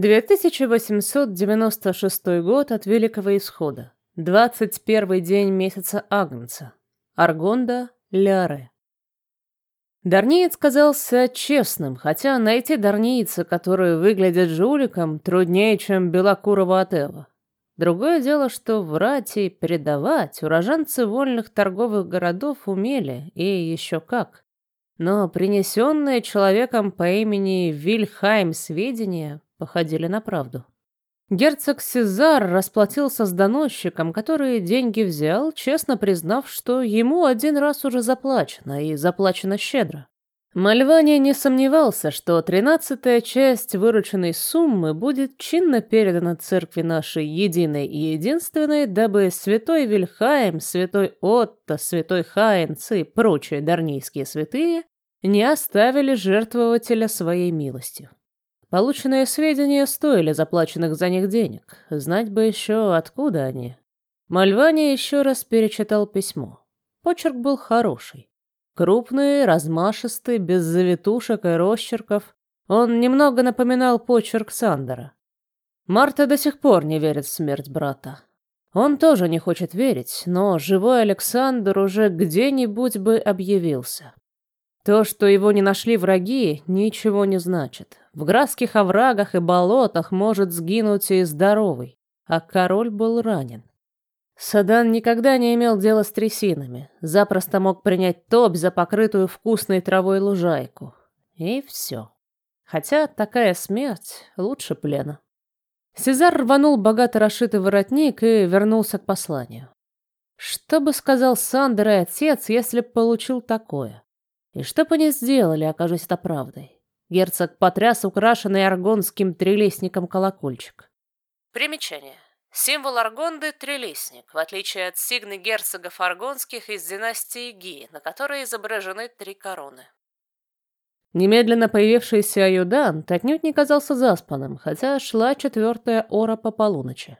2896 год от Великого Исхода. 21 день месяца Агнца. Аргонда, Ляре. Дарниец казался честным, хотя найти дарнийца, который выглядит жуликом, труднее, чем белокурого Атева. Другое дело, что врать и предавать уроженцы вольных торговых городов умели, и еще как. Но принесенные человеком по имени Вильхайм сведения походили на правду. Герцог Сезар расплатился с доносчиком, который деньги взял, честно признав, что ему один раз уже заплачено, и заплачено щедро. Мальвани не сомневался, что тринадцатая часть вырученной суммы будет чинно передана церкви нашей единой и единственной, дабы святой Вильхайм, святой Отто, святой Хайнц и прочие дарнийские святые не оставили жертвователя своей милостью. Полученные сведения стоили заплаченных за них денег. Знать бы еще, откуда они. Мальвани еще раз перечитал письмо. Почерк был хороший. Крупный, размашистый, без завитушек и росчерков. Он немного напоминал почерк Сандера. Марта до сих пор не верит в смерть брата. Он тоже не хочет верить, но живой Александр уже где-нибудь бы объявился. То, что его не нашли враги, ничего не значит. В градских оврагах и болотах может сгинуть и здоровый, а король был ранен. Садан никогда не имел дела с трясинами, запросто мог принять топ за покрытую вкусной травой лужайку. И все. Хотя такая смерть лучше плена. Сезар рванул богато расшитый воротник и вернулся к посланию. Что бы сказал Сандер и отец, если б получил такое? И что бы они сделали, окажись это правдой? Герцог потряс украшенный аргонским трелесником колокольчик. Примечание. Символ Аргонды – трелесник, в отличие от сигны герцогов аргонских из династии Ги, на которой изображены три короны. Немедленно появившийся аюдант отнюдь не казался заспанным, хотя шла четвертая ора по полуночи.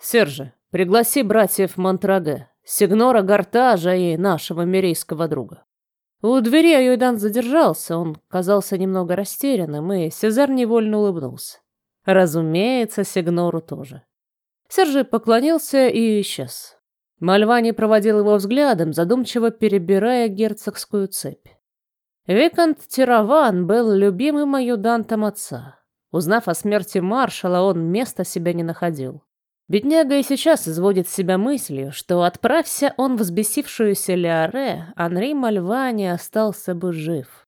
«Серже, пригласи братьев Монтраге, Сигнора Гартажа и нашего мирийского друга». У двери Аюдан задержался, он казался немного растерянным, и Сезар невольно улыбнулся. Разумеется, Сигнору тоже. Сержи поклонился и исчез. Мальвани проводил его взглядом, задумчиво перебирая герцогскую цепь. Викант Тираван был любимым аюдантом отца. Узнав о смерти маршала, он места себя не находил. Бедняга и сейчас изводит себя мыслью, что отправься он в взбесившуюся Леоре, Анри Мальвани остался бы жив.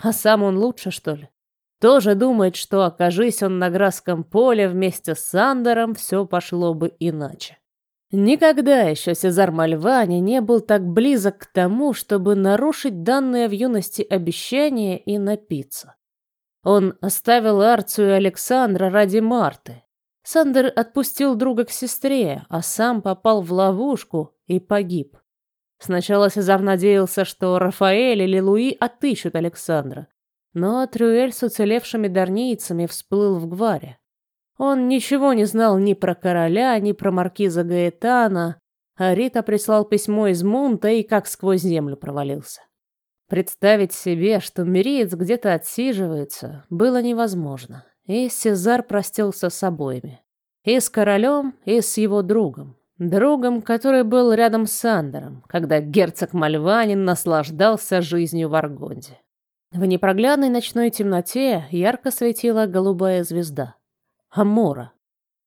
А сам он лучше, что ли? Тоже думает, что, окажись он на Грасском поле вместе с Сандером, все пошло бы иначе. Никогда еще Сезар Мальвани не был так близок к тому, чтобы нарушить данное в юности обещание и напиться. Он оставил Арцию и Александра ради Марты, Сандер отпустил друга к сестре, а сам попал в ловушку и погиб. Сначала Сезар надеялся, что Рафаэль или Луи отыщут Александра, но Трюэль с уцелевшими дарнийцами всплыл в Гваре. Он ничего не знал ни про короля, ни про маркиза Гаэтана, а Рита прислал письмо из Мунта и как сквозь землю провалился. Представить себе, что Мириец где-то отсиживается, было невозможно. И Сезар простился с обоими. И с королем, и с его другом. Другом, который был рядом с Сандером, когда герцог Мальванин наслаждался жизнью в Аргонде. В непроглядной ночной темноте ярко светила голубая звезда. Амора.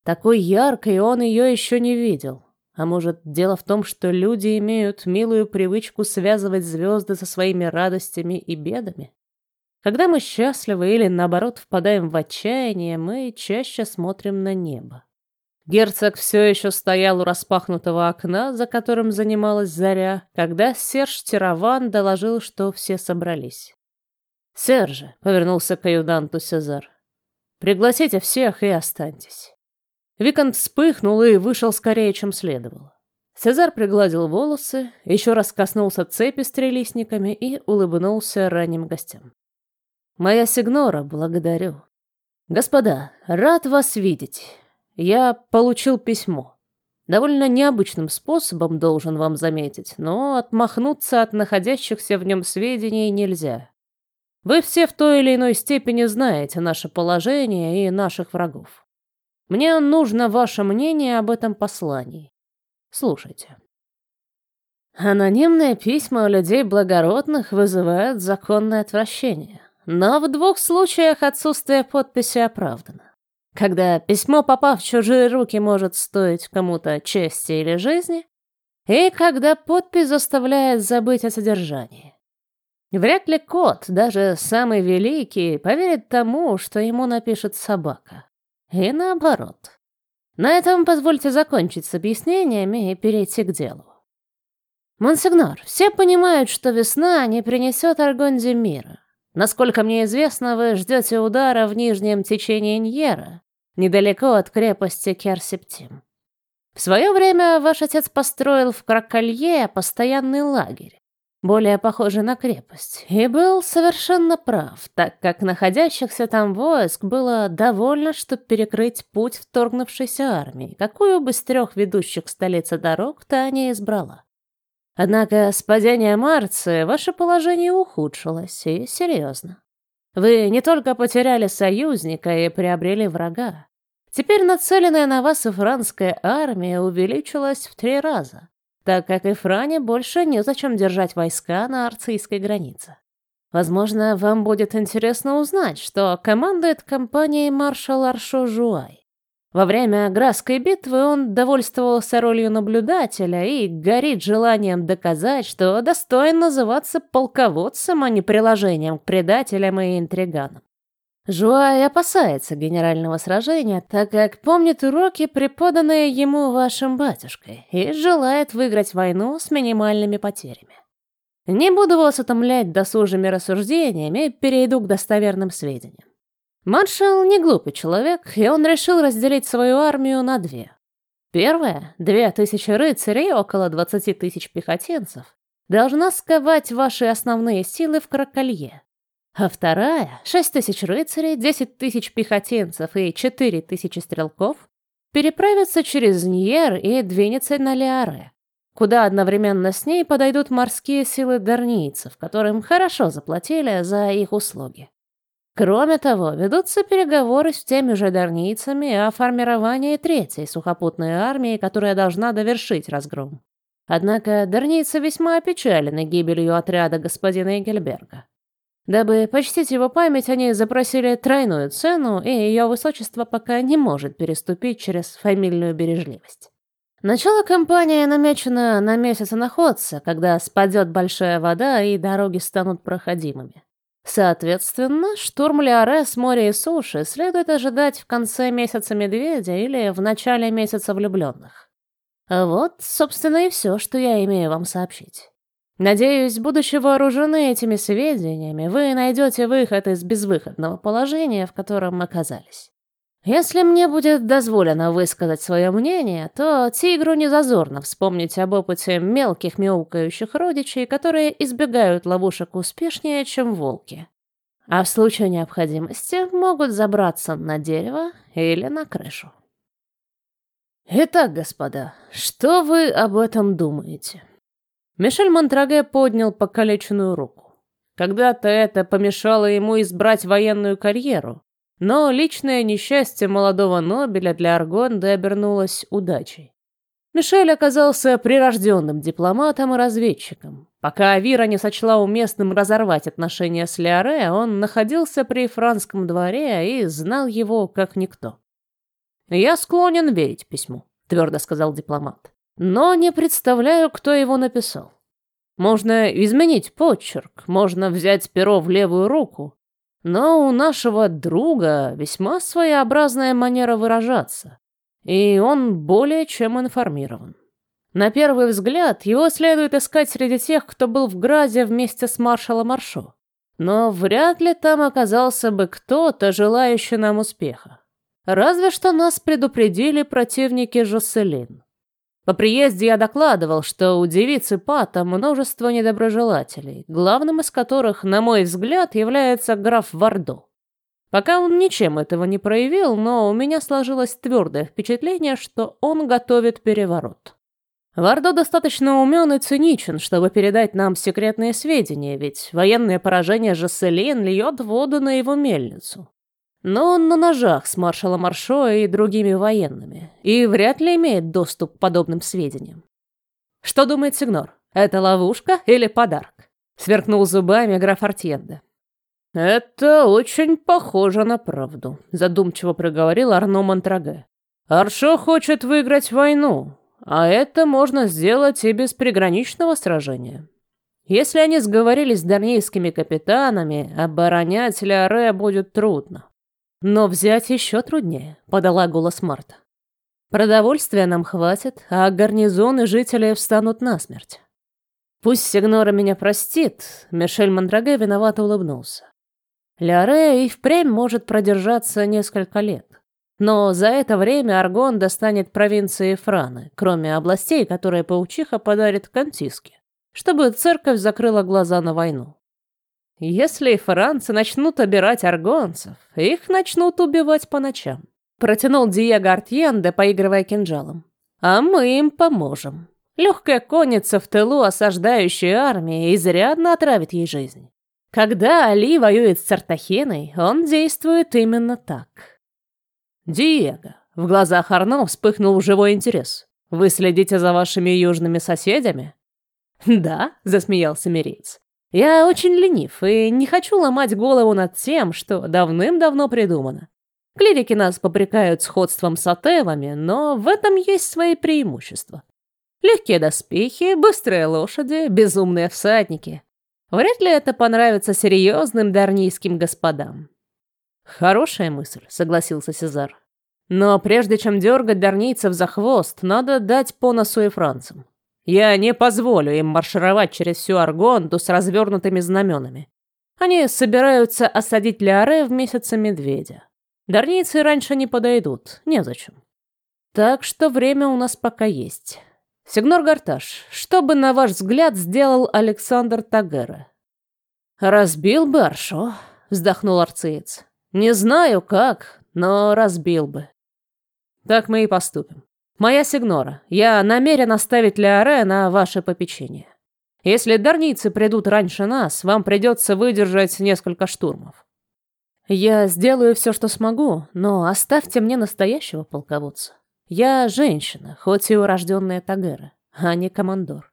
Такой яркой он ее еще не видел. А может, дело в том, что люди имеют милую привычку связывать звезды со своими радостями и бедами? Когда мы счастливы или, наоборот, впадаем в отчаяние, мы чаще смотрим на небо. Герцог все еще стоял у распахнутого окна, за которым занималась заря, когда Серж Тираван доложил, что все собрались. «Серже», — повернулся к аюданту Сезар, — «пригласите всех и останьтесь». Викант вспыхнул и вышел скорее, чем следовало. Цезар пригладил волосы, еще раз коснулся цепи с трелистниками и улыбнулся ранним гостям. Моя сигнора, благодарю. Господа, рад вас видеть. Я получил письмо. Довольно необычным способом, должен вам заметить, но отмахнуться от находящихся в нем сведений нельзя. Вы все в той или иной степени знаете наше положение и наших врагов. Мне нужно ваше мнение об этом послании. Слушайте. Анонимные письма у людей благородных вызывают законное отвращение. Но в двух случаях отсутствие подписи оправдано. Когда письмо, попав в чужие руки, может стоить кому-то чести или жизни, и когда подпись заставляет забыть о содержании. Вряд ли кот, даже самый великий, поверит тому, что ему напишет собака. И наоборот. На этом позвольте закончить с объяснениями и перейти к делу. Монсигнор, все понимают, что весна не принесет Аргонде мира. Насколько мне известно, вы ждете удара в нижнем течении Ньера, недалеко от крепости Керсептим. В свое время ваш отец построил в Кракалье постоянный лагерь, более похожий на крепость, и был совершенно прав, так как находящихся там войск было довольно, чтобы перекрыть путь вторгнувшейся армии, какую бы с трех ведущих к столице дорог та не избрала. Однако с падением Марции ваше положение ухудшилось, и серьезно. Вы не только потеряли союзника и приобрели врага. Теперь нацеленная на вас франская армия увеличилась в три раза, так как и Фране больше незачем держать войска на арцийской границе. Возможно, вам будет интересно узнать, что командует компанией маршал Аршо Жуай. Во время Грасской битвы он довольствовался ролью наблюдателя и горит желанием доказать, что достоин называться полководцем, а не приложением к предателям и интриганам. Жуай опасается генерального сражения, так как помнит уроки, преподанные ему вашим батюшкой, и желает выиграть войну с минимальными потерями. Не буду вас утомлять досужими рассуждениями, перейду к достоверным сведениям. Маршал не глупый человек, и он решил разделить свою армию на две. Первая, две тысячи рыцарей около двадцати тысяч пехотинцев, должна сковать ваши основные силы в Краколье. А вторая, шесть тысяч рыцарей, десять тысяч пехотинцев и четыре тысячи стрелков, переправится через Ньер и двинется на Лиаре, куда одновременно с ней подойдут морские силы дарнийцев, которым хорошо заплатили за их услуги. Кроме того, ведутся переговоры с теми же дарнийцами о формировании третьей сухопутной армии, которая должна довершить разгром. Однако дарнийцы весьма опечалены гибелью отряда господина Эгельберга. Дабы почтить его память, они запросили тройную цену, и ее высочество пока не может переступить через фамильную бережливость. Начало кампании намечено на месяц находца, когда спадет большая вода и дороги станут проходимыми. Соответственно, штурм Лиаре с моря и суши следует ожидать в конце месяца Медведя или в начале месяца влюбленных. Вот, собственно, и все, что я имею вам сообщить. Надеюсь, будучи вооружены этими сведениями, вы найдете выход из безвыходного положения, в котором оказались. Если мне будет дозволено высказать свое мнение, то тигру не зазорно вспомнить об опыте мелких мяукающих родичей, которые избегают ловушек успешнее, чем волки. А в случае необходимости могут забраться на дерево или на крышу. Итак, господа, что вы об этом думаете? Мишель Монтраге поднял покалеченную руку. Когда-то это помешало ему избрать военную карьеру, но личное несчастье молодого Нобеля для Аргонды обернулось удачей. Мишель оказался прирожденным дипломатом и разведчиком. Пока Авира не сочла уместным разорвать отношения с Леоре, он находился при франском дворе и знал его как никто. «Я склонен верить письму», — твердо сказал дипломат. «Но не представляю, кто его написал. Можно изменить почерк, можно взять перо в левую руку, но у нашего друга весьма своеобразная манера выражаться, и он более чем информирован. На первый взгляд, его следует искать среди тех, кто был в Гразе вместе с маршалом Маршо. Но вряд ли там оказался бы кто-то, желающий нам успеха. Разве что нас предупредили противники Жоселин. По приезде я докладывал, что у девицы Пата множество недоброжелателей, главным из которых, на мой взгляд, является граф Вардо. Пока он ничем этого не проявил, но у меня сложилось твердое впечатление, что он готовит переворот. Вардо достаточно умен и циничен, чтобы передать нам секретные сведения, ведь военное поражение Жаселин льет воду на его мельницу. Но он на ножах с маршалом Маршо и другими военными, и вряд ли имеет доступ к подобным сведениям. Что думает Сигнор? Это ловушка или подарок? Сверкнул зубами граф Артьенда. «Это очень похоже на правду», — задумчиво проговорил Арно Монтраге. «Аршо хочет выиграть войну, а это можно сделать и без приграничного сражения. Если они сговорились с дарнейскими капитанами, оборонять Ляре будет трудно. Но взять еще труднее, подала голос Марта. Продовольствия нам хватит, а гарнизоны жителей встанут насмерть. Пусть Сигнора меня простит, Мишель Мандраге виновато улыбнулся. Ляре и впрямь может продержаться несколько лет. Но за это время Аргон достанет провинции Франы, кроме областей, которые паучиха подарит Кантиске, чтобы церковь закрыла глаза на войну. Если францы начнут обирать аргонцев, их начнут убивать по ночам. Протянул Диего Артьенде, поигрывая кинжалом. А мы им поможем. Легкая конница в тылу осаждающей армии изрядно отравит ей жизнь. Когда Али воюет с Цартахиной, он действует именно так. «Диего!» — в глазах Арно вспыхнул живой интерес. «Вы следите за вашими южными соседями?» «Да», — засмеялся Мириец. «Я очень ленив и не хочу ломать голову над тем, что давным-давно придумано. Клирики нас попрекают сходством с атевами, но в этом есть свои преимущества. Легкие доспехи, быстрые лошади, безумные всадники. Вряд ли это понравится серьезным дарнийским господам. «Хорошая мысль», — согласился Сезар. «Но прежде чем дергать дарнийцев за хвост, надо дать по носу и францам. Я не позволю им маршировать через всю Аргонду с развернутыми знаменами. Они собираются осадить Леаре в месяце медведя. Дарнийцы раньше не подойдут, незачем. Так что время у нас пока есть. Сигнор Гарташ, что бы, на ваш взгляд, сделал Александр Тагера?» «Разбил бы Аршо», — вздохнул арциец. Не знаю как, но разбил бы. Так мы и поступим. Моя сигнора, я намерен оставить Леоре на ваше попечение. Если дарницы придут раньше нас, вам придется выдержать несколько штурмов. Я сделаю все, что смогу, но оставьте мне настоящего полководца. Я женщина, хоть и урожденная Тагера, а не командор.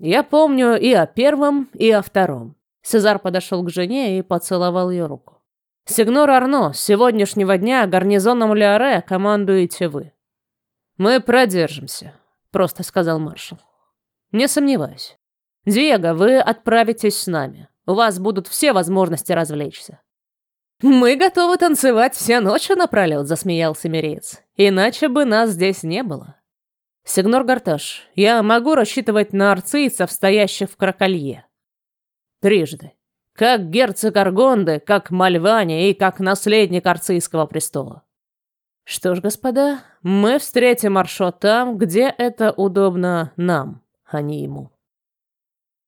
Я помню и о первом, и о втором. Сезар подошел к жене и поцеловал ее руку. Сигнор Арно, с сегодняшнего дня гарнизоном Леоре командуете вы. Мы продержимся, просто сказал маршал. Не сомневаюсь. Диего, вы отправитесь с нами. У вас будут все возможности развлечься. «Мы готовы танцевать все ночи напролет», — засмеялся Миреец. «Иначе бы нас здесь не было». «Сигнор Гарташ, я могу рассчитывать на арцийцев, стоящих в Краколье?» «Трижды как герцог Аргонды, как Мальвани и как наследник Арцийского престола. Что ж, господа, мы встретим Аршо там, где это удобно нам, а не ему.